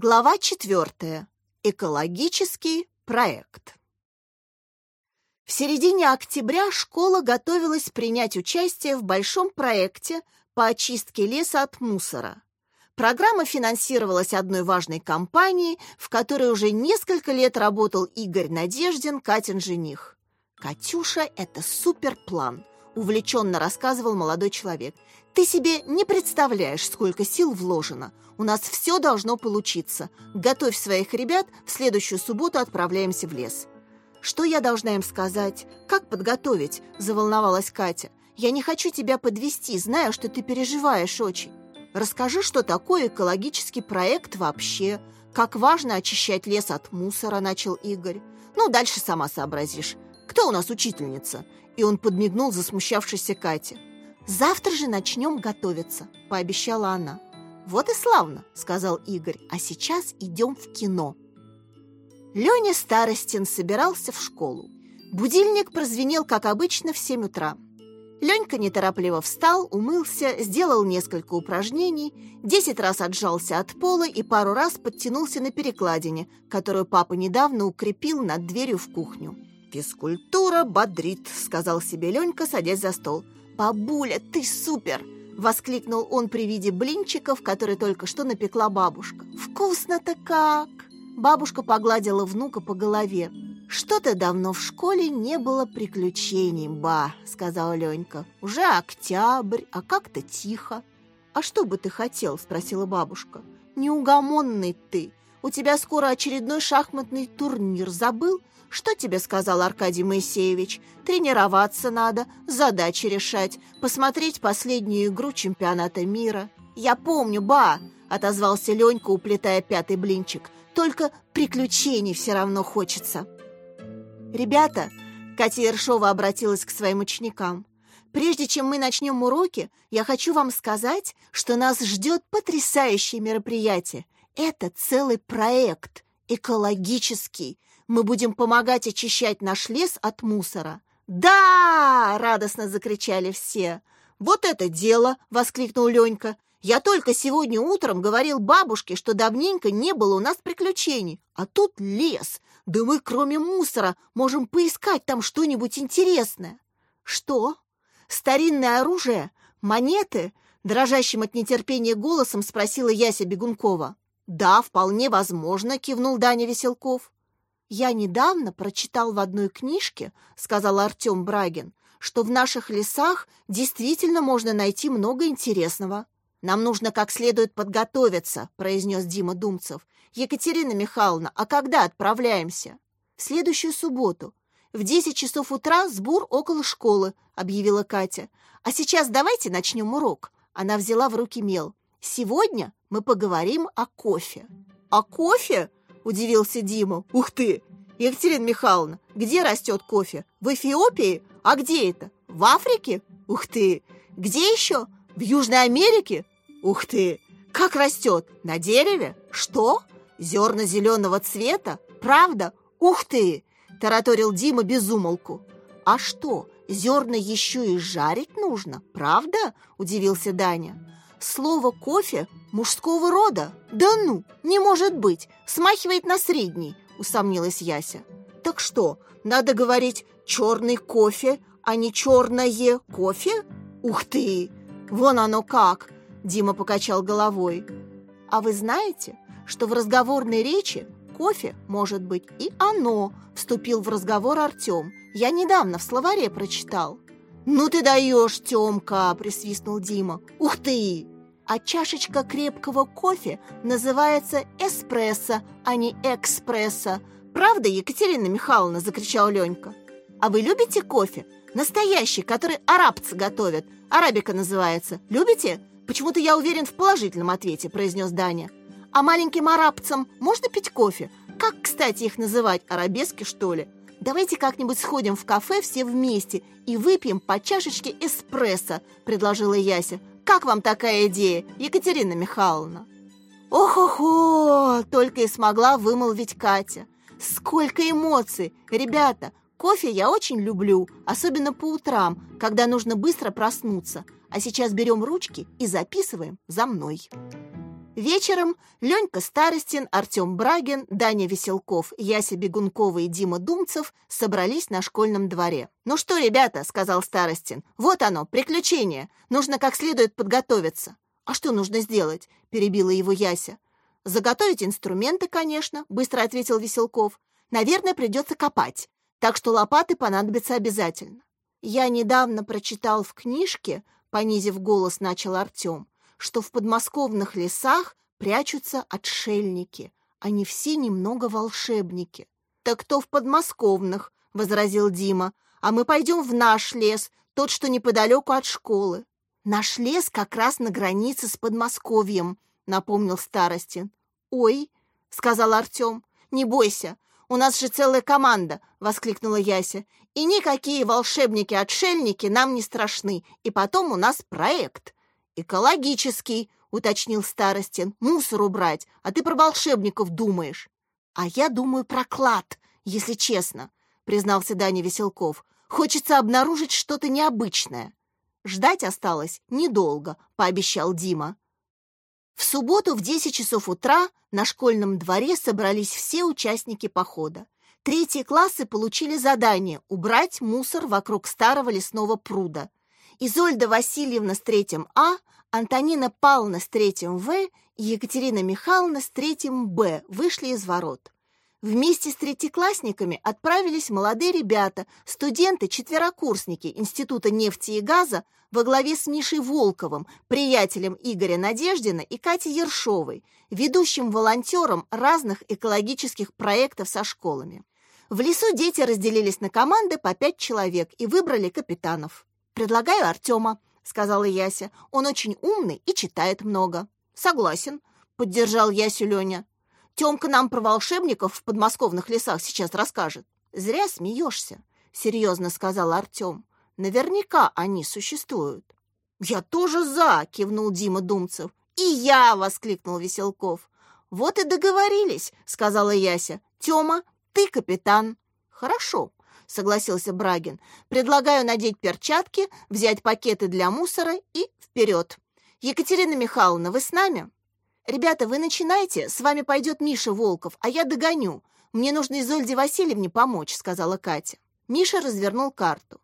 Глава четвертая. Экологический проект. В середине октября школа готовилась принять участие в большом проекте по очистке леса от мусора. Программа финансировалась одной важной компанией, в которой уже несколько лет работал Игорь Надеждин, Катин жених. «Катюша — это суперплан», — увлеченно рассказывал молодой человек. «Ты себе не представляешь, сколько сил вложено. У нас все должно получиться. Готовь своих ребят, в следующую субботу отправляемся в лес». «Что я должна им сказать? Как подготовить?» – заволновалась Катя. «Я не хочу тебя подвести, знаю, что ты переживаешь очень. Расскажи, что такое экологический проект вообще. Как важно очищать лес от мусора», – начал Игорь. «Ну, дальше сама сообразишь. Кто у нас учительница?» И он подмигнул засмущавшейся Кате. «Завтра же начнем готовиться», – пообещала она. «Вот и славно», – сказал Игорь. «А сейчас идем в кино». Леня Старостин собирался в школу. Будильник прозвенел, как обычно, в 7 утра. Ленька неторопливо встал, умылся, сделал несколько упражнений, десять раз отжался от пола и пару раз подтянулся на перекладине, которую папа недавно укрепил над дверью в кухню. «Физкультура бодрит», — сказал себе Ленька, садясь за стол. «Бабуля, ты супер!» — воскликнул он при виде блинчиков, которые только что напекла бабушка. «Вкусно-то как!» Бабушка погладила внука по голове. «Что-то давно в школе не было приключений, ба», — сказала Ленька. «Уже октябрь, а как-то тихо». «А что бы ты хотел?» — спросила бабушка. «Неугомонный ты. У тебя скоро очередной шахматный турнир. Забыл? Что тебе сказал Аркадий Моисеевич? Тренироваться надо, задачи решать, посмотреть последнюю игру чемпионата мира». «Я помню, ба!» — отозвался Ленька, уплетая пятый блинчик. «Только приключений все равно хочется». «Ребята!» — Катя Ершова обратилась к своим ученикам. «Прежде чем мы начнем уроки, я хочу вам сказать, что нас ждет потрясающее мероприятие. Это целый проект, экологический. Мы будем помогать очищать наш лес от мусора». «Да!» — радостно закричали все. «Вот это дело!» — воскликнул Ленька. «Я только сегодня утром говорил бабушке, что давненько не было у нас приключений. А тут лес. Да мы, кроме мусора, можем поискать там что-нибудь интересное». «Что? Старинное оружие? Монеты?» Дрожащим от нетерпения голосом спросила Яся Бегункова. «Да, вполне возможно», — кивнул Даня Веселков. «Я недавно прочитал в одной книжке, — сказал Артем Брагин, — что в наших лесах действительно можно найти много интересного. Нам нужно как следует подготовиться, — произнес Дима Думцев. Екатерина Михайловна, а когда отправляемся? В следующую субботу. В десять часов утра сбор около школы, — объявила Катя. А сейчас давайте начнем урок. Она взяла в руки мел. Сегодня мы поговорим о кофе. О кофе? удивился Дима. «Ух ты! Екатерина Михайловна, где растет кофе? В Эфиопии? А где это? В Африке? Ух ты! Где еще? В Южной Америке? Ух ты! Как растет? На дереве? Что? Зерна зеленого цвета? Правда? Ух ты!» Тараторил Дима безумолку. «А что, зерна еще и жарить нужно, правда?» Удивился Даня. Слово «кофе» мужского рода? Да ну, не может быть, смахивает на средний, усомнилась Яся. Так что, надо говорить «черный кофе», а не «черное кофе»? Ух ты! Вон оно как! Дима покачал головой. А вы знаете, что в разговорной речи кофе может быть и оно, вступил в разговор Артем. Я недавно в словаре прочитал. «Ну ты даешь, Тёмка!» – присвистнул Дима. «Ух ты!» А чашечка крепкого кофе называется эспрессо, а не экспрессо. Правда, Екатерина Михайловна?» – закричал Ленька. «А вы любите кофе? Настоящий, который арабцы готовят. Арабика называется. Любите?» «Почему-то я уверен в положительном ответе», – произнес Даня. «А маленьким арабцам можно пить кофе? Как, кстати, их называть? Арабески, что ли?» «Давайте как-нибудь сходим в кафе все вместе и выпьем по чашечке эспрессо», — предложила Яся. «Как вам такая идея, Екатерина Михайловна?» «Ох-охо!» — только и смогла вымолвить Катя. «Сколько эмоций! Ребята, кофе я очень люблю, особенно по утрам, когда нужно быстро проснуться. А сейчас берем ручки и записываем за мной». Вечером Ленька Старостин, Артем Брагин, Даня Веселков, Яся Бегункова и Дима Думцев собрались на школьном дворе. «Ну что, ребята», — сказал Старостин, — «вот оно, приключение. Нужно как следует подготовиться». «А что нужно сделать?» — перебила его Яся. «Заготовить инструменты, конечно», — быстро ответил Веселков. «Наверное, придется копать, так что лопаты понадобятся обязательно». «Я недавно прочитал в книжке», — понизив голос, начал Артем, что в подмосковных лесах прячутся отшельники. Они все немного волшебники. «Так кто в подмосковных?» — возразил Дима. «А мы пойдем в наш лес, тот, что неподалеку от школы». «Наш лес как раз на границе с Подмосковьем», — напомнил Старостин. «Ой», — сказал Артем, — «не бойся, у нас же целая команда!» — воскликнула Яся. «И никакие волшебники-отшельники нам не страшны. И потом у нас проект. «Экологический», — уточнил Старостин. «Мусор убрать, а ты про волшебников думаешь». «А я думаю про клад, если честно», — признался Даня Веселков. «Хочется обнаружить что-то необычное». «Ждать осталось недолго», — пообещал Дима. В субботу в 10 часов утра на школьном дворе собрались все участники похода. Третьи классы получили задание убрать мусор вокруг старого лесного пруда. Изольда Васильевна с третьим А, Антонина Павловна с третьим В и Екатерина Михайловна с третьим Б вышли из ворот. Вместе с третьеклассниками отправились молодые ребята, студенты-четверокурсники Института нефти и газа во главе с Мишей Волковым, приятелем Игоря Надеждина и Катей Ершовой, ведущим волонтером разных экологических проектов со школами. В лесу дети разделились на команды по пять человек и выбрали капитанов. «Предлагаю Артема», — сказала Яся. «Он очень умный и читает много». «Согласен», — поддержал Ясю Леня. «Темка нам про волшебников в подмосковных лесах сейчас расскажет». «Зря смеешься», — серьезно сказал Артем. «Наверняка они существуют». «Я тоже за!» — кивнул Дима Думцев. «И я!» — воскликнул Веселков. «Вот и договорились», — сказала Яся. «Тема, ты капитан». «Хорошо», согласился Брагин. «Предлагаю надеть перчатки, взять пакеты для мусора и вперед. Екатерина Михайловна, вы с нами?» «Ребята, вы начинайте, с вами пойдет Миша Волков, а я догоню. Мне нужно Изольде Васильевне помочь», — сказала Катя. Миша развернул карту.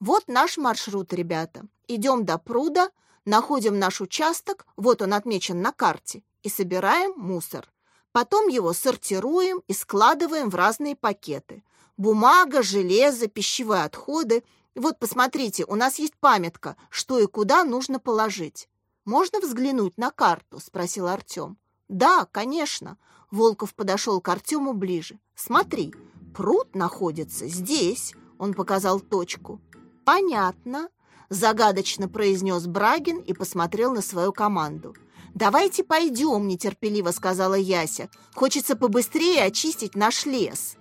«Вот наш маршрут, ребята. Идем до пруда, находим наш участок, вот он отмечен на карте, и собираем мусор. Потом его сортируем и складываем в разные пакеты. Бумага, железо, пищевые отходы. Вот, посмотрите, у нас есть памятка, что и куда нужно положить. «Можно взглянуть на карту?» — спросил Артем. «Да, конечно». Волков подошел к Артему ближе. «Смотри, пруд находится здесь», — он показал точку. «Понятно», — загадочно произнес Брагин и посмотрел на свою команду. «Давайте пойдем», — нетерпеливо сказала Яся. «Хочется побыстрее очистить наш лес».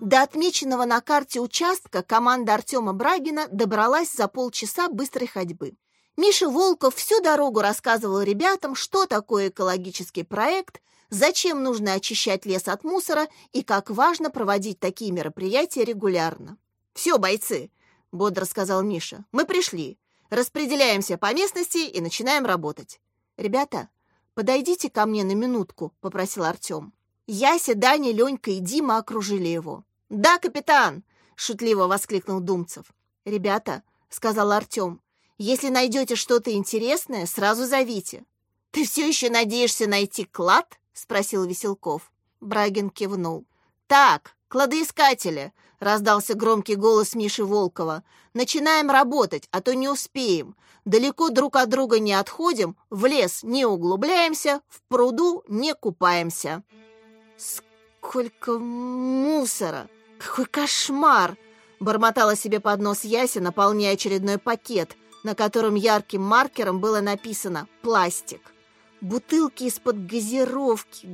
До отмеченного на карте участка команда Артема Брагина добралась за полчаса быстрой ходьбы. Миша Волков всю дорогу рассказывал ребятам, что такое экологический проект, зачем нужно очищать лес от мусора и как важно проводить такие мероприятия регулярно. «Все, бойцы!» — бодро сказал Миша. «Мы пришли. Распределяемся по местности и начинаем работать». «Ребята, подойдите ко мне на минутку», — попросил Артем. Яся, Даня, Ленька и Дима окружили его. «Да, капитан!» — шутливо воскликнул Думцев. «Ребята», — сказал Артем, — «если найдете что-то интересное, сразу зовите». «Ты все еще надеешься найти клад?» — спросил Веселков. Брагин кивнул. «Так, кладоискатели!» — раздался громкий голос Миши Волкова. «Начинаем работать, а то не успеем. Далеко друг от друга не отходим, в лес не углубляемся, в пруду не купаемся». «Сколько мусора!» «Какой кошмар!» — бормотала себе под нос Яся, наполняя очередной пакет, на котором ярким маркером было написано «пластик». Бутылки из-под газировки.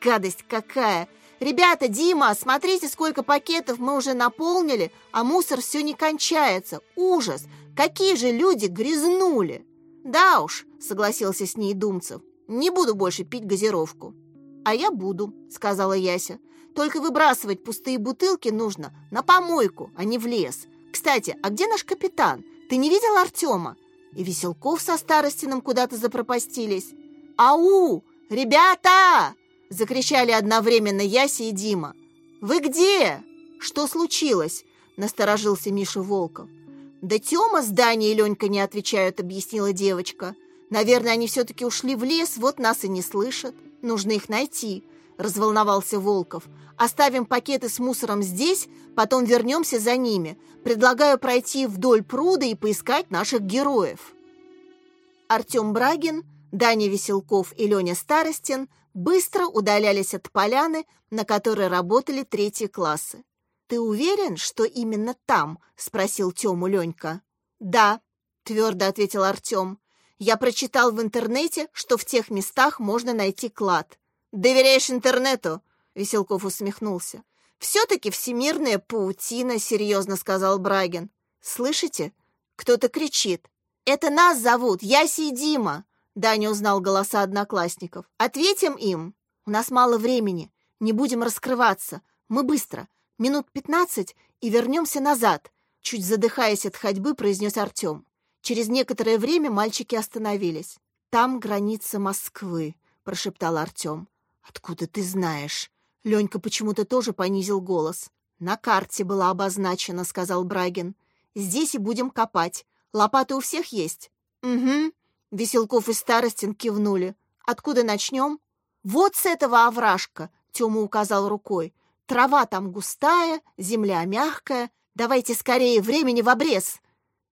Гадость какая! «Ребята, Дима, смотрите, сколько пакетов мы уже наполнили, а мусор все не кончается. Ужас! Какие же люди грязнули!» «Да уж», — согласился с ней Думцев, — «не буду больше пить газировку». «А я буду», — сказала Яся. «Только выбрасывать пустые бутылки нужно на помойку, а не в лес. Кстати, а где наш капитан? Ты не видел Артема?» И Веселков со Старостиным куда-то запропастились. «Ау! Ребята!» — закричали одновременно Яся и Дима. «Вы где? Что случилось?» — насторожился Миша Волков. «Да Тёма с Даней и Ленька не отвечают», — объяснила девочка. «Наверное, они все-таки ушли в лес, вот нас и не слышат. Нужно их найти», — разволновался Волков. «Оставим пакеты с мусором здесь, потом вернемся за ними. Предлагаю пройти вдоль пруда и поискать наших героев». Артем Брагин, Даня Веселков и Леня Старостин быстро удалялись от поляны, на которой работали третьи классы. «Ты уверен, что именно там?» — спросил Тему Ленька. «Да», — твердо ответил Артем. «Я прочитал в интернете, что в тех местах можно найти клад». «Доверяешь интернету?» — Веселков усмехнулся. «Все-таки всемирная паутина», — серьезно сказал Брагин. «Слышите? Кто-то кричит. Это нас зовут, Яси и Дима!» Даня узнал голоса одноклассников. «Ответим им! У нас мало времени, не будем раскрываться. Мы быстро, минут пятнадцать и вернемся назад», чуть задыхаясь от ходьбы, произнес Артем. Через некоторое время мальчики остановились. «Там граница Москвы», — прошептал Артем. «Откуда ты знаешь?» Ленька почему-то тоже понизил голос. «На карте была обозначена», — сказал Брагин. «Здесь и будем копать. Лопаты у всех есть?» «Угу». Веселков и Старостин кивнули. «Откуда начнем?» «Вот с этого овражка», — Тёма указал рукой. «Трава там густая, земля мягкая. Давайте скорее, времени в обрез».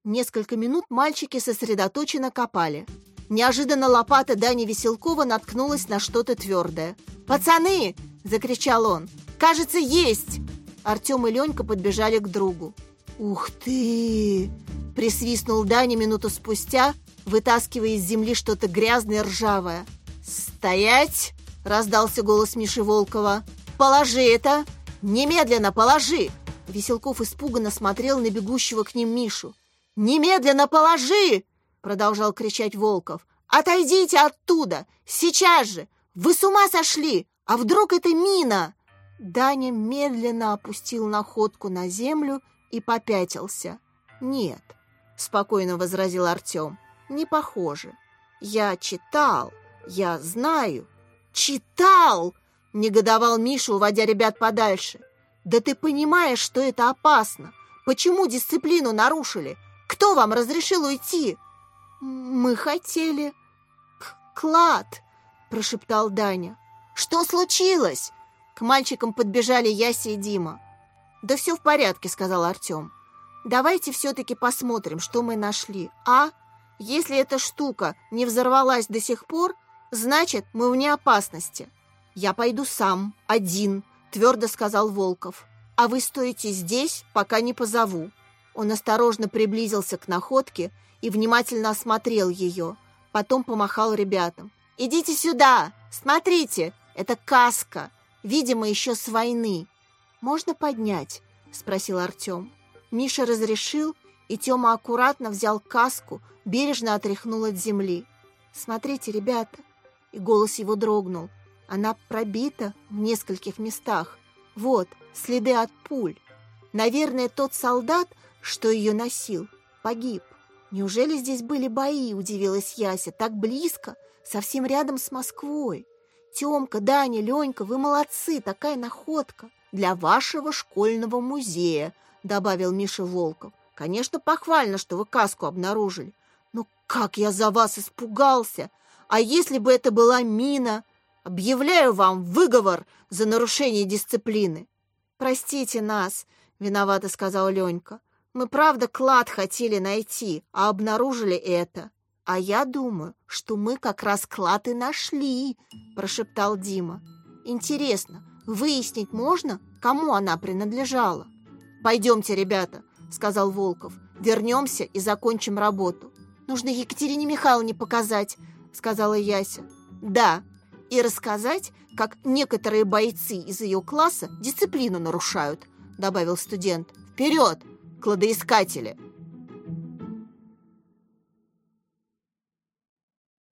Несколько минут мальчики сосредоточенно копали. Неожиданно лопата Дани Веселкова наткнулась на что-то твердое. «Пацаны!» — закричал он. «Кажется, есть!» Артем и Ленька подбежали к другу. «Ух ты!» — присвистнул Даня минуту спустя, вытаскивая из земли что-то грязное ржавое. «Стоять!» — раздался голос Миши Волкова. «Положи это! Немедленно положи!» Веселков испуганно смотрел на бегущего к ним Мишу. «Немедленно положи!» — продолжал кричать Волков. «Отойдите оттуда! Сейчас же! Вы с ума сошли! А вдруг это мина?» Даня медленно опустил находку на землю и попятился. «Нет», — спокойно возразил Артем, — «не похоже. Я читал, я знаю». «Читал!» — негодовал Миша, уводя ребят подальше. «Да ты понимаешь, что это опасно. Почему дисциплину нарушили? Кто вам разрешил уйти?» «Мы хотели...» «Клад!» — прошептал Даня. «Что случилось?» К мальчикам подбежали Яся и Дима. «Да все в порядке», — сказал Артем. «Давайте все-таки посмотрим, что мы нашли, а? Если эта штука не взорвалась до сих пор, значит, мы вне опасности». «Я пойду сам, один», — твердо сказал Волков. «А вы стоите здесь, пока не позову». Он осторожно приблизился к находке и внимательно осмотрел ее. Потом помахал ребятам. «Идите сюда! Смотрите! Это каска! Видимо, еще с войны!» «Можно поднять?» — спросил Артем. Миша разрешил, и Тёма аккуратно взял каску, бережно отряхнул от земли. «Смотрите, ребята!» И голос его дрогнул. Она пробита в нескольких местах. Вот, следы от пуль. Наверное, тот солдат, что ее носил, погиб. Неужели здесь были бои, удивилась Яся, так близко, совсем рядом с Москвой. Тёмка, Даня, Ленька, вы молодцы, такая находка для вашего школьного музея», — добавил Миша Волков. «Конечно, похвально, что вы каску обнаружили. Но как я за вас испугался! А если бы это была мина? Объявляю вам выговор за нарушение дисциплины!» «Простите нас», — виновато сказал Ленька. «Мы, правда, клад хотели найти, а обнаружили это». «А я думаю, что мы как раз клад и нашли», — прошептал Дима. «Интересно, Выяснить можно, кому она принадлежала. «Пойдемте, ребята», — сказал Волков. «Вернемся и закончим работу». «Нужно Екатерине Михайловне показать», — сказала Яся. «Да, и рассказать, как некоторые бойцы из ее класса дисциплину нарушают», — добавил студент. «Вперед, кладоискатели!»